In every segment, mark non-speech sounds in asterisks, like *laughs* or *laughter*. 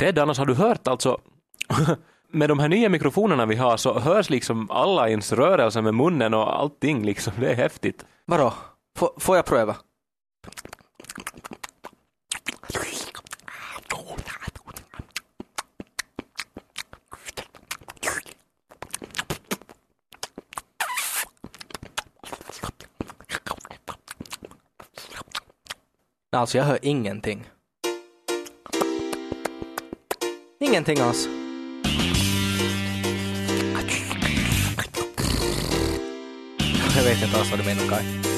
Ted, annars har du hört alltså *laughs* med de här nya mikrofonerna vi har så hörs liksom alla ens rörelser med munnen och allting liksom. Det är häftigt. Vadå? F får jag pröva? Alltså jag hör ingenting. Ingenting alls. Jag vet inte alls vad du menar Kaj.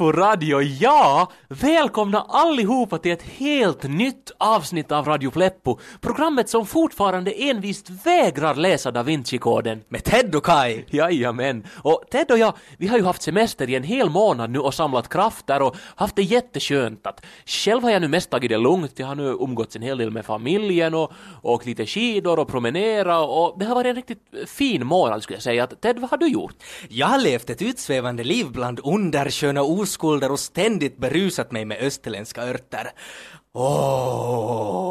Pleppo Radio, ja! Välkomna allihopa till ett helt nytt avsnitt av Radio Pleppo. Programmet som fortfarande envist vägrar läsa Da Vinci-koden. Med Ted och Kai. Jajamän. Och Ted och jag, vi har ju haft semester i en hel månad nu och samlat krafter och haft det jätteskönt. Att själv har jag nu mest tagit det lugnt. Jag har nu umgåtts en hel del med familjen och åkt lite skidor och promenera och det har varit en riktigt fin månad skulle jag säga. Ted, vad har du gjort? Jag har levt ett utsvävande liv bland undersköna oskulder och ständigt berusat mig med österländska örter. Åh!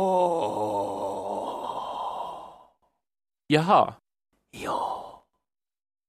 Jaha. Ja.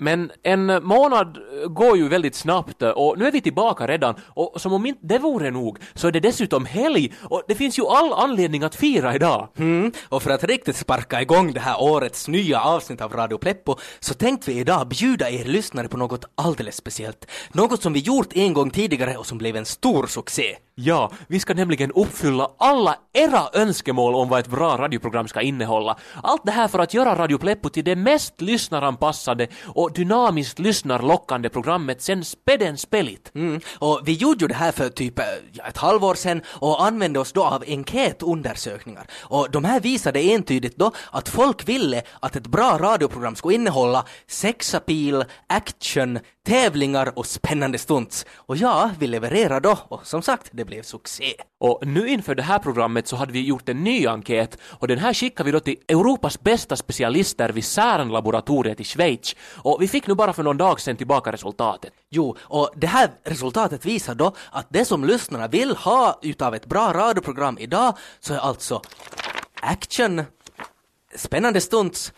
Men en månad går ju väldigt snabbt och nu är vi tillbaka redan och som om inte det vore nog så är det dessutom helg och det finns ju all anledning att fira idag. Mm, och för att riktigt sparka igång det här årets nya avsnitt av Radio Pleppo så tänkte vi idag bjuda er lyssnare på något alldeles speciellt. Något som vi gjort en gång tidigare och som blev en stor succé. Ja, vi ska nämligen uppfylla alla era önskemål om vad ett bra radioprogram ska innehålla. Allt det här för att göra Radio Pleppo till det mest lyssnaranpassade och dynamiskt lyssnarlockande programmet sen späden spelit. Mm. Och vi gjorde ju det här för typ eh, ja, ett halvår sedan och använde oss då av enkätundersökningar. Och de här visade entydigt då att folk ville att ett bra radioprogram skulle innehålla sexapil, action, tävlingar och spännande stunts. Och ja, vi levererade då och som sagt, det blev succé. Och nu inför det här programmet så hade vi gjort en ny enkät och den här skickade vi då till Europas bästa specialister vid CERN-laboratoriet i Schweiz. Och vi fick nu bara för någon dag sedan tillbaka resultatet. Jo, och det här resultatet visar då att det som lyssnarna vill ha utav ett bra radioprogram idag så är alltså action, spännande stunts,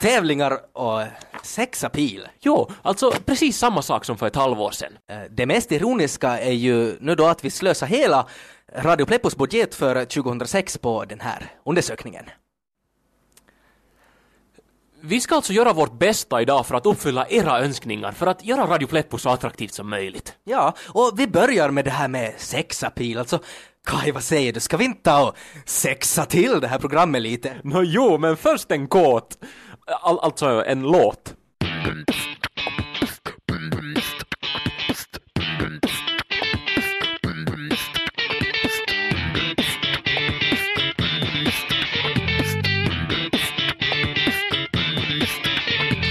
tävlingar och sexappeal. Jo, alltså precis samma sak som för ett halvår sedan. Eh, Det mest ironiska är ju nu då att vi slösar hela Radio Pleppos budget för 2006 på den här undersökningen. Vi ska alltså göra vårt bästa idag för att uppfylla era önskningar, för att göra Radio Pleppo så attraktivt som möjligt. Ja, och vi börjar med det här med sexappeal, alltså Kaj, vad säger du? Ska vi inte ta och sexa till det här programmet lite? Nå jo, men först en kåt. All, alltså en låt.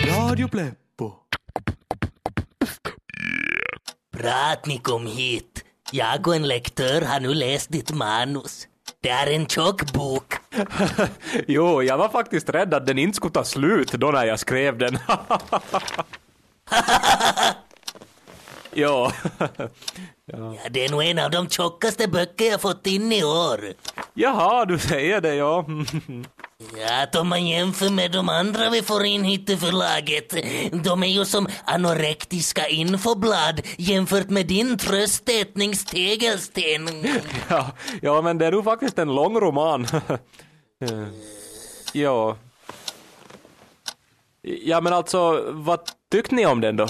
Radio Pleppo. Bra att ni kom hit. Jag och en lektör har nu läst ditt manus. Det är en tjock bok. *laughs* Jo, jag var faktiskt rädd att den inte skulle ta slut då när jag skrev den. *laughs* jo. *laughs* Ja, det är nog en av de tjockaste böcker jag fått in i år. Jaha, du säger det, ja. Ja, att om man jämför med de andra vi får in hit i förlaget, de är ju som anorektiska infoblad jämfört med din tröstätningstegelsten. *laughs* ja. Ja, men det är nog faktiskt en lång roman. *laughs* Eh, ja. Ja, men alltså, vad tyckte ni om den då?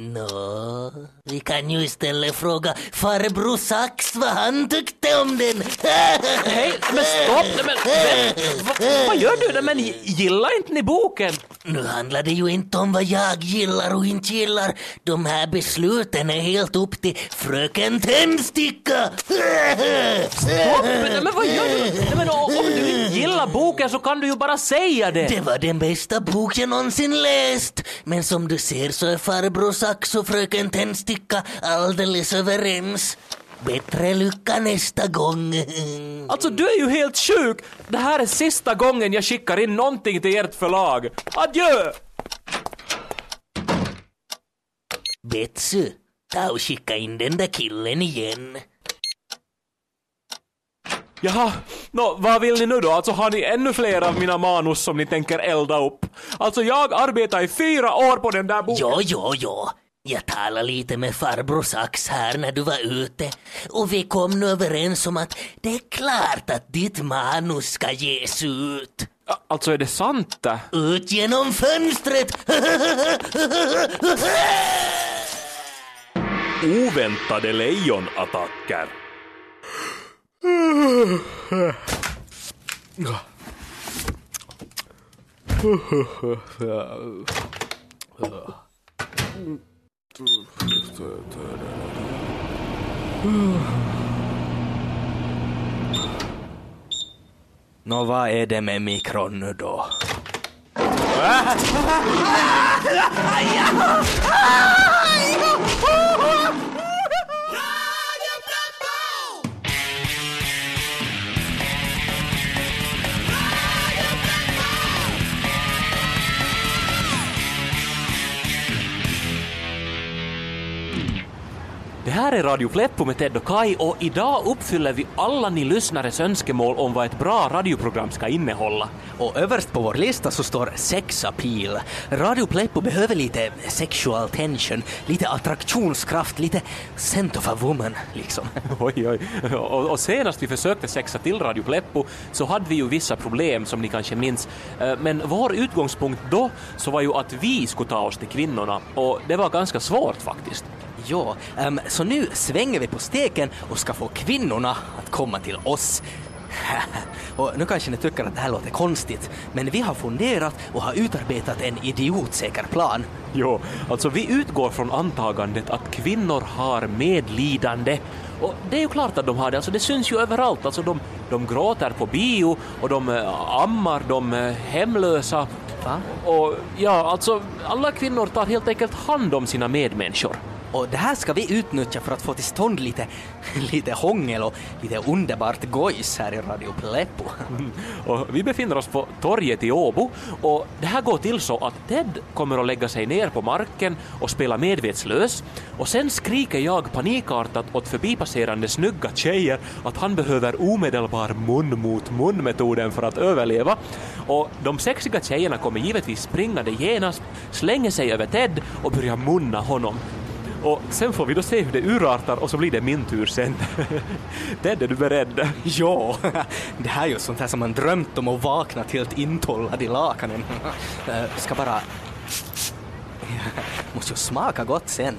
Nå, vi kan ju istället fråga farbror Sax vad han tyckte om den. *laughs* Hej, men stopp! Nej, Men, men, vad, vad gör du? Nej, Men gillar inte ni boken? Nu handlar det ju inte om vad jag gillar och inte gillar. De här besluten är helt upp till fröken Tändsticka. Stopp! Nej, men vad gör du? Nej, men om du inte gillar gillar boken så kan du ju bara säga det. Det var den bästa bok jag någonsin läst. Men som du ser så är farbror Sax och fröken Tändsticka alldeles överens. Bättre lycka nästa gång. Alltså du är ju helt sjuk! Det här är sista gången jag skickar in någonting till ert förlag. Adjö! Betsy, ta och skicka in den där killen igen. Jaha, nå, vad vill ni nu då? Alltså har ni ännu fler av mina manus som ni tänker elda upp? Alltså jag arbetar i fyra år på den där boken. Ja, ja, ja. Jag talade lite med farbror Sax här när du var ute och vi kom nu överens om att det är klart att ditt manus ska ges ut. Alltså är det sant det? Ut genom fönstret! Oväntade lejonattacker. *laughs* Nå, vad är det med mikron nu då? *laughs* Det här är Radio Pleppo med Ted och Kai och idag uppfyller vi alla ni lyssnares önskemål om vad ett bra radioprogram ska innehålla. Och överst på vår lista så står sex appeal. Radio Pleppo behöver lite sexual tension, lite attraktionskraft, lite scent of a woman liksom. *laughs* Oj, oj. Och, och senast vi försökte sexa till Radio Pleppo så hade vi ju vissa problem som ni kanske minns. Eh, Men vår utgångspunkt då så var ju att vi skulle ta oss till kvinnorna och det var ganska svårt faktiskt. Ja, ehm, så nu svänger vi på steken och ska få kvinnorna att komma till oss. *laughs* och nu kanske ni tycker att det här låter konstigt, men vi har funderat och har utarbetat en idiotsäker plan. Jo, alltså vi utgår från antagandet att kvinnor har medlidande. Och det är ju klart att de har det, alltså det syns ju överallt. Alltså de, de gråter på bio och de eh, ammar de eh, hemlösa. Va? Och ja, alltså alla kvinnor tar helt enkelt hand om sina medmänniskor. Och det här ska vi utnyttja för att få till stånd lite, *laughs* lite hångel och lite underbart gojs här i Radio Pleppo. Mm. Och vi befinner oss på torget i Åbo och det här går till så att Ted kommer att lägga sig ner på marken och spela medvetslös och sen skriker jag panikartat åt förbipasserande snygga tjejer att han behöver omedelbar mun mot mun-metoden för att överleva. Och de sexiga tjejerna kommer givetvis springande genast, slänger sig över Ted och börjar munna honom. Och sen får vi då se hur det urartar och så blir det min tur sen. *laughs* Ted, är du beredd? *laughs* Ja, *laughs* det här är ju sånt här som man drömt om och vaknat helt intollad i lakanen. Eh, Ska bara... Måste ju smaka gott sen.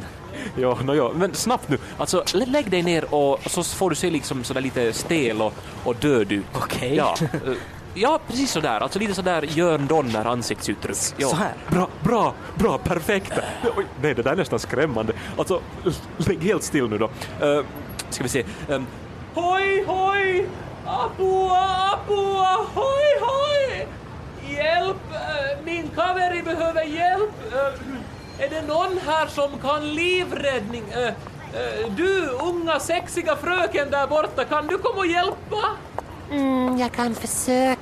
Ja, no, ja, men snabbt nu. Alltså, lä- lägg dig ner och så får du se liksom sådär lite stel och, och död ut. Okej. Ja, eh, ja, precis sådär. Alltså lite sådär Jörn Donner ansiktsuttryck. Ja. Så här? Bra, bra, bra, perfekt. *laughs* Oj, nej, det där är nästan skrämmande. Alltså, lägg helt still nu då. Uh, ska vi se. Um, hoj, hoj! Apua, apua, hoj, hoj! Hjälp! eh, Min kaveri behöver hjälp! Eh, Är det någon här som kan livräddning? Eh, Du, unga sexiga fröken där borta, kan du komma och hjälpa? Mm, jag kan försöka,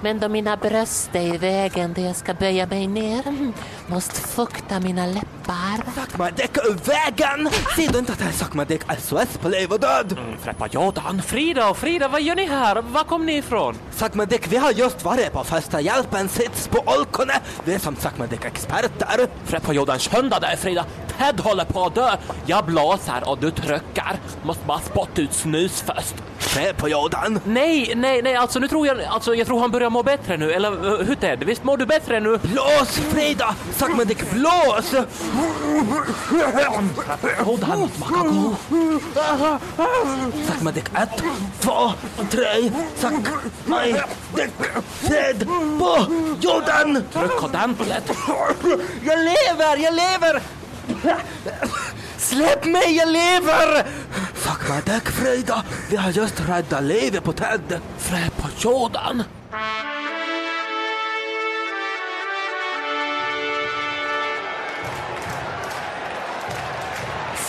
men då mina bröst är i vägen där jag ska böja mig ner mm, måste fukta mina läppar. Sakmadek ur vägen! Ser du inte att det här är Sakmadek SOS på liv och död? Freppa Jordan, Frida och Frida, vad gör ni här? Var kom ni ifrån? Sakmadek, vi har just varit på första hjälpen sits på Olkone. Vi är som Sakmadek-experter. Freppa Jordan, skynda dig Frida! Ted håller på att dö! Jag blåser och du trycker. Måste bara spotta ut snus först. Se på Jordan. Nej, nej, nej, alltså nu tror jag, alltså jag tror han börjar må bättre nu, eller uh, hur Ted? Visst mår du bättre nu? Blås Frida! Sakmadek, blås! Jordan, makago. Sakmadek ett, två, tre, Sakmadek, Fred på Jordan! Tryck ordentligt. Jag lever, jag lever! Släpp mig, jag lever! Fuck my dick Frida, vi har just räddat livet på Ted. Freppa Jordan.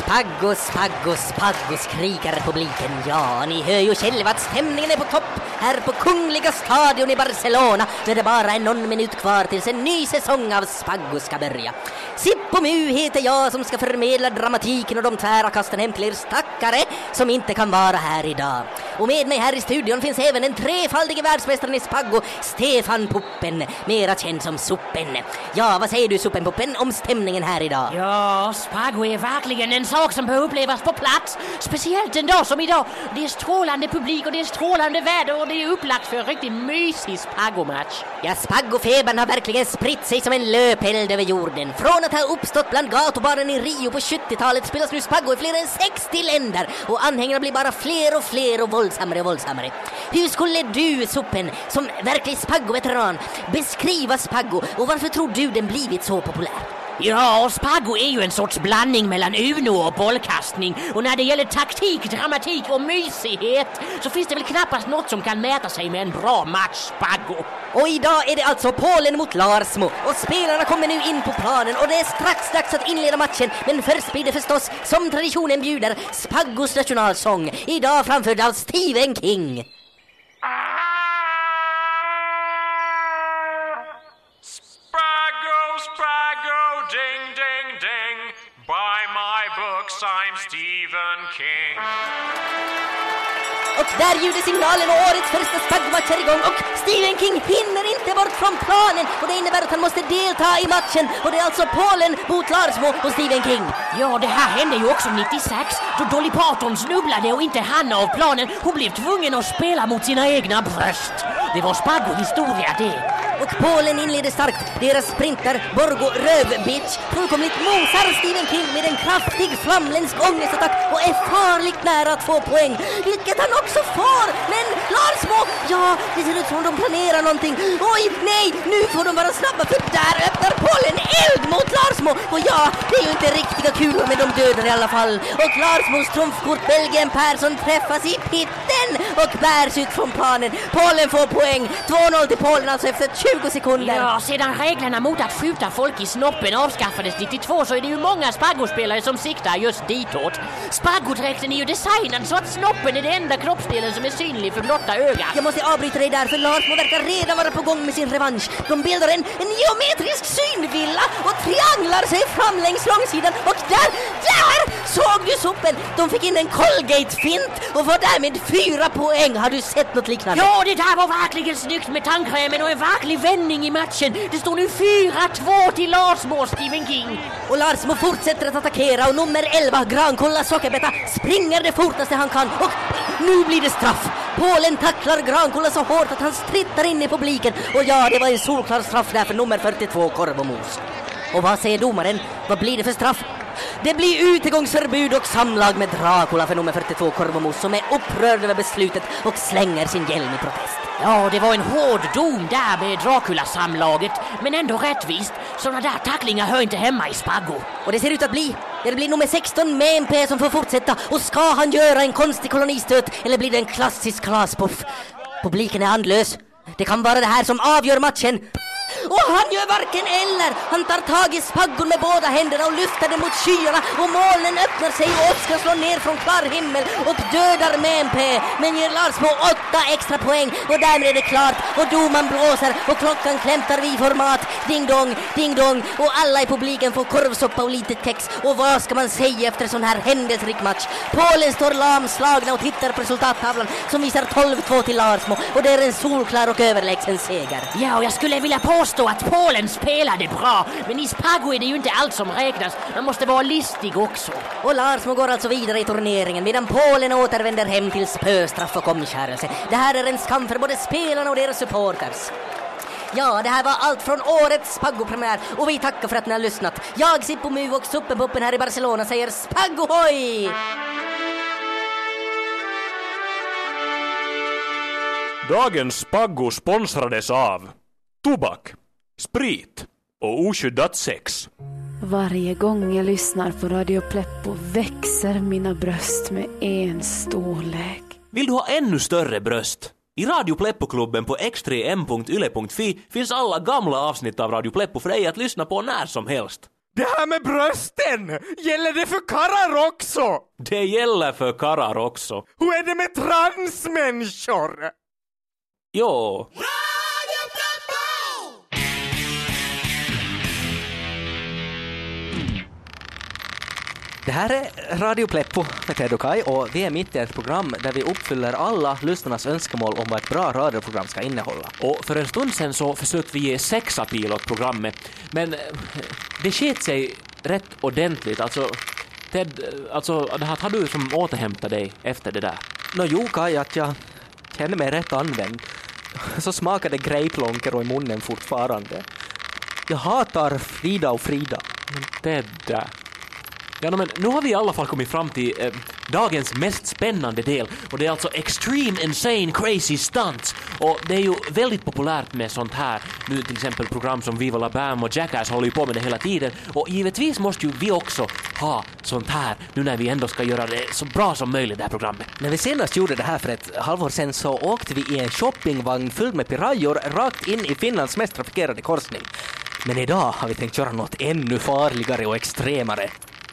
Spaggo, spaggo, spaggo skriker publiken. Ja, ni hör ju själva att stämningen är på topp här på Kungliga stadion i Barcelona när det bara är någon minut kvar tills en ny säsong av Spaggo ska börja. Sippo Mu heter jag som ska förmedla dramatiken och de tvära kasten hem till er stackare som inte kan vara här idag. Och med mig här i studion finns även den trefaldige världsmästaren i Spaggo, Stefan Puppen, mera känd som Suppen. Ja, vad säger du Suppen Puppen om stämningen här idag? Ja, Spago är verkligen en sak som bör upplevas på plats. Speciellt en dag som idag. Det är strålande publik och det är strålande väder och det är upplagt för en riktigt mysig Spago-match. Ja, spaggofebern har verkligen spritt sig som en löpeld över jorden. Från att ha uppstått bland gatubarnen i Rio på 70-talet spelas nu spaggo i fler än 60 länder och anhängarna blir bara fler och fler och våldsammare och våldsammare. Hur skulle du, Soppen, som verklig spaggo-veteran beskriva spaggo och varför tror du den blivit så populär? Ja, Spago är ju en sorts blandning mellan Uno och bollkastning. Och när det gäller taktik, dramatik och mysighet så finns det väl knappast något som kan mäta sig med en bra match Spago. Och idag är det alltså Polen mot Larsmo och spelarna kommer nu in på planen och det är strax dags att inleda matchen men först blir det förstås, som traditionen bjuder, Spaggos nationalsång. Idag framförd av Stephen King. Där ljuder signalen och årets första spaggmatch är igång och Stephen King hinner inte bort från planen och det innebär att han måste delta i matchen och det är alltså Polen mot Larsmo och Stephen King. Ja, det här hände ju också 96 då Dolly Parton snubblade och inte hann av planen. Hon blev tvungen att spela mot sina egna bröst. Det var spaggohistoria det. Och Polen inleder starkt. Deras sprinter Borgo Rövbitch fullkomligt mosar Stephen King med en kraftig flamländsk ångestattack och är farligt nära att få poäng. Vilket han också får! Men Larsmo, ja, det ser ut som de planerar någonting. Oj, nej, nu får de vara snabba för där öppnar Polen eld mot Larsmo. Och ja, det är ju inte riktiga kulor men de dödar i alla fall. Och Larsmos trumfkort Belgien Persson träffas i pitten och bärs ut från planen. Polen får poäng. 2-0 till Polen alltså efter 20 sekunder. Ja, sedan reglerna mot att skjuta folk i snoppen avskaffades 92 så är det ju många Spago-spelare som siktar just ditåt. Spago-dräkten är ju designad så att snoppen är det enda kroppsdelen som är synlig för blotta ögat. Jag måste avbryta dig där för Larsmo verkar redan vara på gång med sin revansch. De bildar en, en geometrisk synvilla och trianglar sig fram längs långsidan och där, där såg du sopen! De fick in en Colgate-fint och får därmed fyra poäng. Har du sett något liknande? Ja, det där var verkligen snyggt med tandkrämen och en verklig vändning i matchen. Det står nu 4-2 till Larsmo, Stephen King. Och Larsmo fortsätter att attackera och nummer 11, Grankolla Sockerbeta, springer det fortaste han kan och nu blir det straff. Polen tacklar Grankolla så hårt att han strittar in i publiken och ja, det var en solklar straff där för nummer 42, Korvomos. Och vad säger domaren? Vad blir det för straff? Det blir utegångsförbud och samlag med Dracula för nummer 42 Korvomos som är upprörd över beslutet och slänger sin hjälm i protest. Ja, det var en hård dom där med Dracula-samlaget, men ändå rättvist. Såna där tacklingar hör inte hemma i Spago. Och det ser ut att bli. Det blir nummer 16 med MP som får fortsätta och ska han göra en konstig kolonistöt eller blir det en klassisk klaspuff? Publiken är andlös. Det kan vara det här som avgör matchen. Och han gör varken eller! Han tar tag i spaggon med båda händerna och lyfter den mot skyarna och molnen öppnar sig och åskan slår ner från klar himmel och dödar med men ger Larsmo åtta extra poäng och därmed är det klart och domaren blåser och klockan klämtar vid format. Ding dong, ding dong och alla i publiken får korvsoppa och lite kex och vad ska man säga efter sån här händelserik match? Polen står lamslagna och tittar på resultattavlan som visar 12-2 till Larsmo och det är en solklar och överlägsen seger. Ja, och jag skulle vilja påstå att Polen spelade bra, men i Spago är det ju inte allt som räknas. Man måste vara listig också. Och Larsmo går alltså vidare i turneringen medan Polen återvänder hem till spöstraff och omskärelse. Det här är en skam för både spelarna och deras supporters. Ja, det här var allt från årets Spaggo-premiär och vi tackar för att ni har lyssnat. Jag, Sippo Mu och Suppenpuppen här i Barcelona säger Spaggohoj! Dagens Spaggo sponsrades av Tobak, Sprit och oskyddat sex. Varje gång jag lyssnar på Radio Pleppo växer mina bröst med en storlek. Vill du ha ännu större bröst? I Radio Pleppo-klubben på x3m.yle.fi finns alla gamla avsnitt av Radio Pleppo för dig att lyssna på när som helst. Det här med brösten, gäller det för karlar också? Det gäller för karlar också. Hur är det med transmänniskor? Jo. Det här är Radio Pleppo med Ted och Kai och vi är mitt i ett program där vi uppfyller alla lyssnarnas önskemål om vad ett bra radioprogram ska innehålla. Och för en stund sen så försökte vi ge sexapil åt programmet, men eh, det sket sig rätt ordentligt. Alltså, Ted, eh, alltså, det här har du som återhämtat dig efter det där. Nå jo Kai, att jag känner mig rätt använd. Så smakar det grapelonker i munnen fortfarande. Jag hatar Frida och Frida. Men Ted. Ja, no, men nu har vi i alla fall kommit fram till eh, dagens mest spännande del och det är alltså Extreme Insane Crazy Stunts och det är ju väldigt populärt med sånt här nu till exempel program som Viva La Bam och Jackass håller ju på med det hela tiden och givetvis måste ju vi också ha sånt här nu när vi ändå ska göra det så bra som möjligt det här programmet. När vi senast gjorde det här för ett halvår sedan så åkte vi i en shoppingvagn fylld med pirajor rakt in i Finlands mest trafikerade korsning. Men idag har vi tänkt göra något ännu farligare och extremare.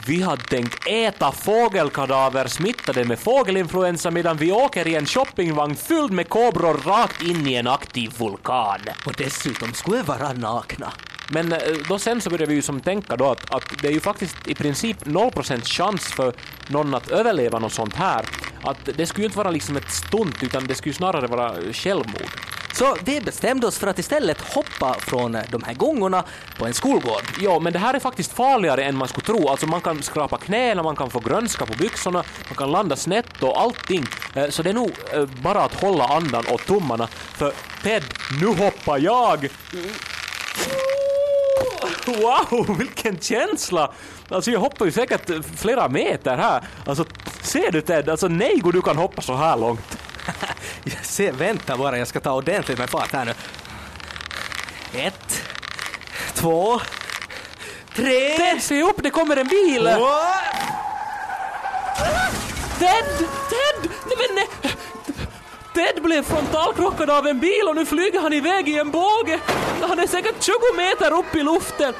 Vi hade tänkt äta fågelkadaver smittade med fågelinfluensa medan vi åker i en shoppingvagn fylld med kobror rakt in i en aktiv vulkan. Och dessutom skulle vi vara nakna. Men eh, då sen så började vi ju som tänka då att, att det är ju faktiskt i princip 0% chans för någon att överleva något sånt här. Att det skulle ju inte vara liksom ett stunt utan det skulle ju snarare vara självmord. Så vi bestämde oss för att istället hoppa från de här gångorna på en skolgård. Ja, men det här är faktiskt farligare än man skulle tro. Alltså man kan skrapa knäna, man kan få grönska på byxorna, man kan landa snett och allting. Eh, så det är nog eh, bara att hålla andan och tummarna. För Ted, nu hoppar jag! Wow, vilken känsla! Alltså jag hoppar ju säkert flera meter här. Alltså ser du Ted? Alltså nej, du kan hoppa så här långt. Se, vänta bara, jag ska ta ordentligt med fart här nu. Ett, två, tre... Ted, se upp, det kommer en bil! Ted! Ted! Nej men nej! Ted blev frontalkrockad av en bil och nu flyger han iväg i en båge. Han är säkert 20 meter upp i luften.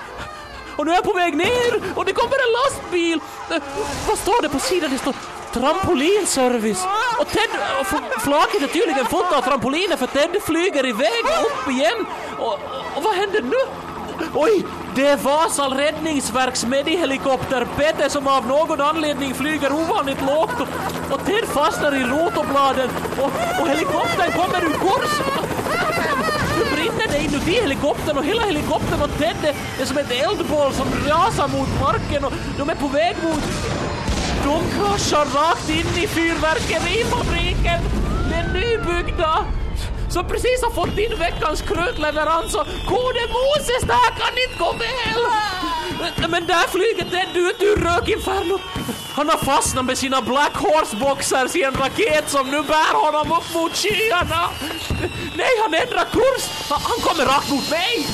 Och nu är jag på väg ner och det kommer en lastbil. Eh, Vad står det på sidan? Det står trampolinservice. Och Ted, och flaket är tydligen fullt av trampoliner för Ted flyger iväg upp igen. Och, och vad händer nu? Oj, det är Vasal räddningsverks medihelikopter Peter som av någon anledning flyger ovanligt lågt och, och Ted fastnar i rotorbladen och, och helikoptern kommer ur kurs. Nu brinner det inuti helikoptern och hela helikoptern och Ted är- är som ett eldboll som rasar mot marken och de är på väg mot... De kraschar rakt in i fyrverkerifabriken. Den nybyggda som precis har fått in veckans krutleverans och Kode Moses, det här kan inte gå väl! Men där flyger Ted ut ur rökinfernot. Han har fastnat med sina Black Horse boxers i en raket som nu bär honom upp mot skyarna. Nej, han ändrar kurs! Han kommer rakt mot mig!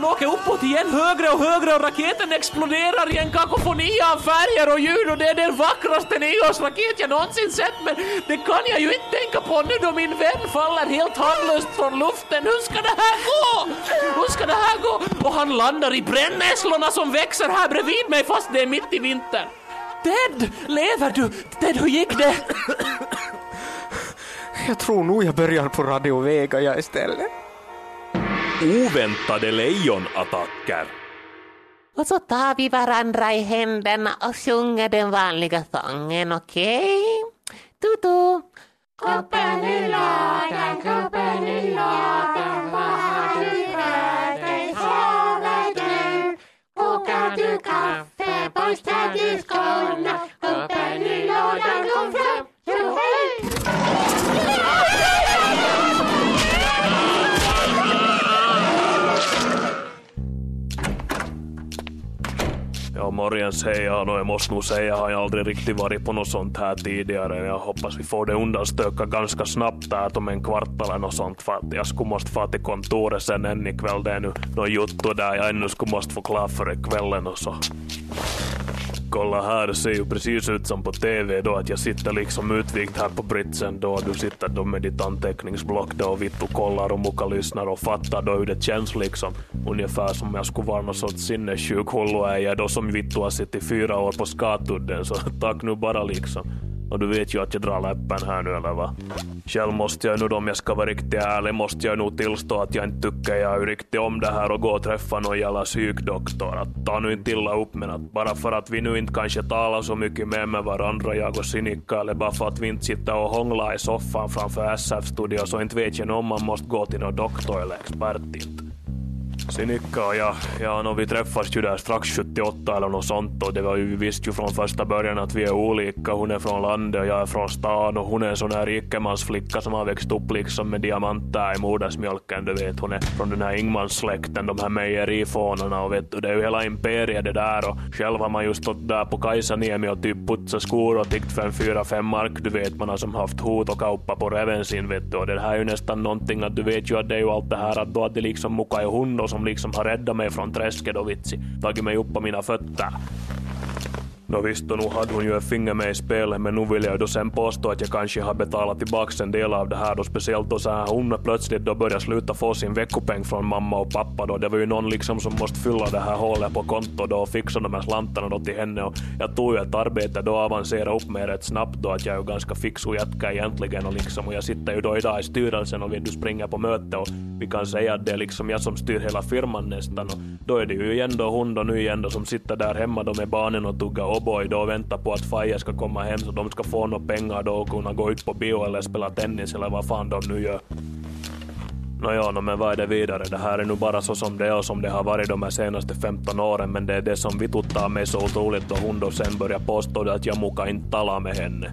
Han åker uppåt igen högre och högre och raketen exploderar i en kakofoni av färger och ljud och det är den vackraste nyårsraket jag någonsin sett men det kan jag ju inte tänka på nu då min vän faller helt handlöst från luften. Hur ska det här gå? Hur ska det här gå? Och han landar i brännässlorna som växer här bredvid mig fast det är mitt i vintern. Ted, lever du? Ted, hur gick det? Jag tror nog jag börjar på Radio Vega jag istället. Oväntade lejonattacker. Och så tar vi varandra i händerna och sjunger den vanliga sången, okej? Tutu! Koppen i lådan, koppen i lådan, vad har du för dig? Sover du? Kokar du kaffe? Borstar du skorna? Koppen i lådan, kom fram! Ja, morgens hej jag och jag måste nog säga, jag har jag aldrig riktigt varit på något sånt här tidigare. Jag hoppas vi får det undanstökat ganska snabbt här om en kvart eller något sånt för att jag skulle måste få till kontoret sen än ikväll. Det är nu något jotto där jag ännu skulle måste få klart för kvällen och så. Kolla här, det ser ju precis ut som på TV då att jag sitter liksom utvikt här på britsen då. Du sitter då med ditt anteckningsblock då och vittu kollar och muka lyssnar och fattar då hur det känns liksom. Ungefär som om jag skulle vara någon sorts sinnessjuk hulluäja då som vittu har suttit fyra år på skatudden så *laughs* tack nu bara liksom. Och du vet ju att jag drar läppen här nu eller va? Själv måste jag nu om jag ska vara riktigt ärlig, måste jag nog tillstå att jag inte tycker jag är riktigt om det här och gå och träffa någon jävla psykdoktor. Att ta nu inte illa upp men att bara för att vi nu inte kanske talar så mycket mer med varandra, jag och Sinikka, eller bara för att vi inte sitter och hånglar i soffan framför SF-studio så inte vet jag om man måste gå till någon doktor eller expert inte. Sinikka och jag, ja, no, vi träffades ju där strax 78 eller något sånt och det var ju, vi visste ju från första början att vi är olika. Hon är från landet och jag är från stan och hon är en sån här rikemansflicka som har växt upp liksom med diamanter i modersmjölken. Du vet, hon är från den här Ingmans-släkten, de här mejerifånarna och vet du, det är ju hela imperiet det där och själv har man ju stått där på Kajsaniemi och typ putsat skor och tiggt för en fyra, fem mark. Du vet, man har som haft hot och kauppa på revensin vet du och det här är ju nästan någonting att du vet ju att det är ju allt det här att då att det liksom muka är hund och som liksom har räddat mig från träsket och vitsi, tagit mig upp på mina fötter. Nå visst, och nu hade hon ju ett finger med i spelet, men nu vill jag ju då sen påstå att jag kanske har betalat tillbaks en del av det här då, speciellt då så här hon plötsligt då började sluta få sin veckopeng från mamma och pappa då. Det var ju någon liksom som måste fylla det här hålet på kontot då och fixa de här slantarna då till henne. Och jag tog ju ett arbete då avancerade upp med rätt snabbt då att jag är ju ganska fix och jätka egentligen och liksom och jag sitter ju då idag i styrelsen och vi du springer på möte och vi kan säga att det är liksom jag som styr hela firman nästan. Och då är det ju igen då hon då nu igen då som sitter där hemma då med barnen och tuggar cowboy då och väntar på att Faye ska komma hem så de ska få några pengar då och kunna gå ut på bio eller spela tennis eller vad fan de nu gör. Nåja, no, men vad är det vidare? Det här är nu bara så som det är och som det har varit de här senaste 15 åren men det är det som vituttar mig så otroligt då hon då sen börjar påstå att jag muka inte tala med henne.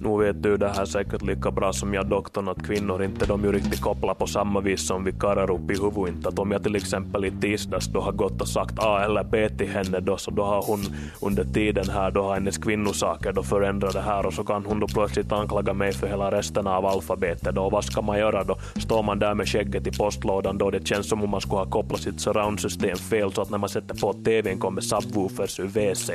Nu vet du det här säkert lika bra som jag doktorn att kvinnor inte de ju riktigt kopplar på samma vis som vi karlar upp i huvudet. Inte att om jag till exempel i tisdags då har gått och sagt A eller B till henne då så då har hon under tiden här då har hennes kvinnosaker då förändrat det här och så kan hon då plötsligt anklaga mig för hela resten av alfabetet då. Och Vad ska man göra då? Står man där med skägget i postlådan då det känns som om man skulle ha kopplat sitt surroundsystem fel så att när man sätter på TVn kommer subwoofers ur WC.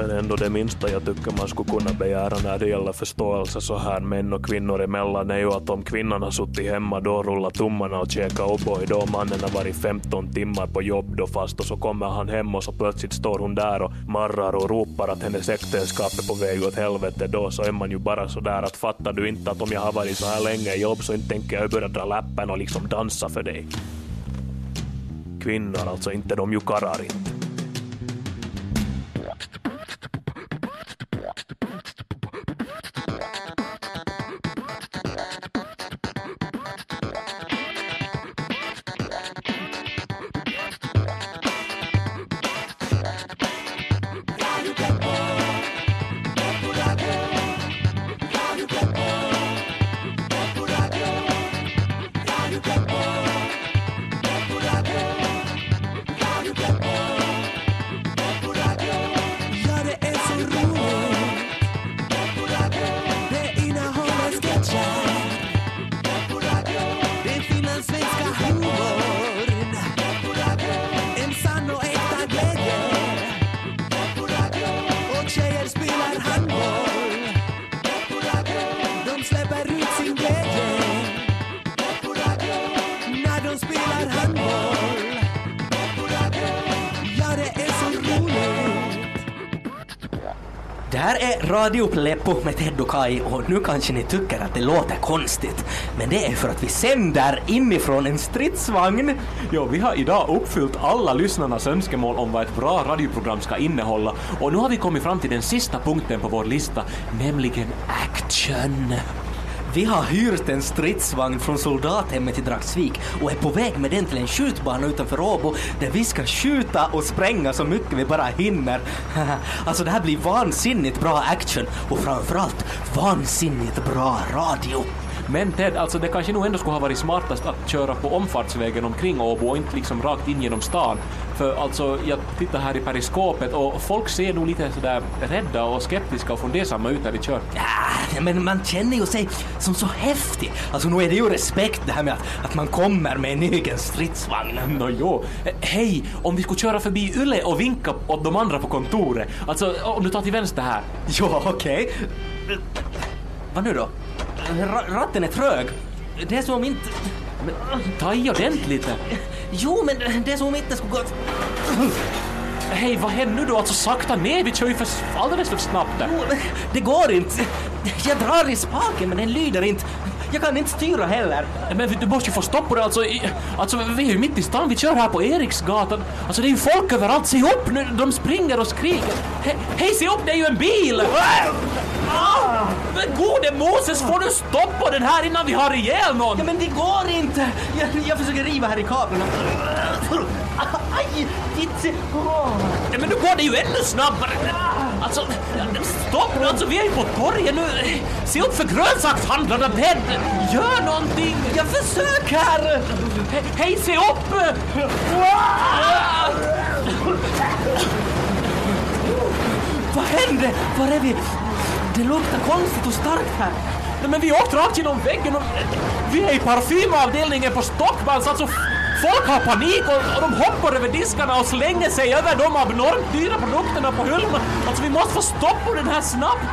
Men ändå det minsta jag tycker man skulle kunna begära när det gäller förståelse så här män och kvinnor emellan är ju att om kvinnan har suttit hemma då rullar tummarna och käkar O'boy då mannen har varit 15 timmar på jobb då fast och så kommer han hem och så plötsligt står hon där och marrar och ropar att hennes äktenskap är på väg åt helvete då så är man ju bara sådär att fattar du inte att om jag har varit så här länge i jobb så inte tänker jag börja dra läppen och liksom dansa för dig. Kvinnor alltså, inte de ju karrar inte. Här är Radio Pleppo med Ted och Kai och nu kanske ni tycker att det låter konstigt. Men det är för att vi sänder inifrån en stridsvagn. Ja, vi har idag uppfyllt alla lyssnarnas önskemål om vad ett bra radioprogram ska innehålla och nu har vi kommit fram till den sista punkten på vår lista, nämligen action. Vi har hyrt en stridsvagn från soldathemmet i Dragsvik och är på väg med den till en skjutbana utanför Åbo där vi ska skjuta och spränga så mycket vi bara hinner. *laughs* Alltså det här blir vansinnigt bra action och framförallt vansinnigt bra radio. Men Ted, alltså det kanske nog ändå skulle ha varit smartast att köra på omfartsvägen omkring Åbo och inte liksom rakt in genom stan. För alltså, jag tittar här i periskopet och folk ser nog lite sådär rädda och skeptiska och fundersamma ut när vi kör. Ja, men man känner ju sig som så häftig. Alltså nu är det ju respekt det här med att, att man kommer med en egen stridsvagn. Nå jo. Hej, om vi skulle köra förbi Yle och vinka åt de andra på kontoret. Alltså, om du tar till vänster här. Ja, okej. Vad nu då? Ra- ratten är trög. Det är som om inte... Ta i ordentligt. Jo, men det som om inte skulle gå... Hej, vad händer nu då? Alltså sakta ner, vi kör ju för alldeles för snabbt där. Jo, Det går inte. Jag drar i spaken men den lyder inte. Jag kan inte styra heller. Men du måste ju få stopp på det alltså. Alltså vi är ju mitt i stan, vi kör här på Eriksgatan. Alltså det är ju folk överallt, se upp nu, de springer och skriker. He, hej se upp, det är ju en bil! Men gode Moses, får du stopp på den här innan vi har ihjäl någon? Ja, men det går inte. Jag, jag försöker riva här i kablarna. Aj, vitse. Åh. Ja, men nu går det ju ännu snabbare. Alltså, stopp nu, alltså vi är ju på torget nu. Se upp för grönsakshandlarna, Ted! Gör någonting! Jag försöker! He, hej, se upp! Vad hände? Var är vi? Det luktar konstigt och starkt här. Nej, men vi åkte rakt genom väggen och vi är i parfymavdelningen på Stockmans. Alltså, folk har panik och, och de hoppar över diskarna och slänger sig över de abnormt dyra produkterna på hyllan. Alltså, vi måste få stopp på den här snabbt.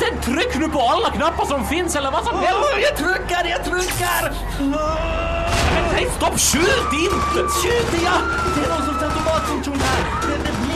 Det, tryck nu på alla knappar som finns eller vad som helst. Åh, jag trycker, jag trycker! Men hej, stopp, skjut inte! Skjuter jag! Det är någon sorts automatfunktion här.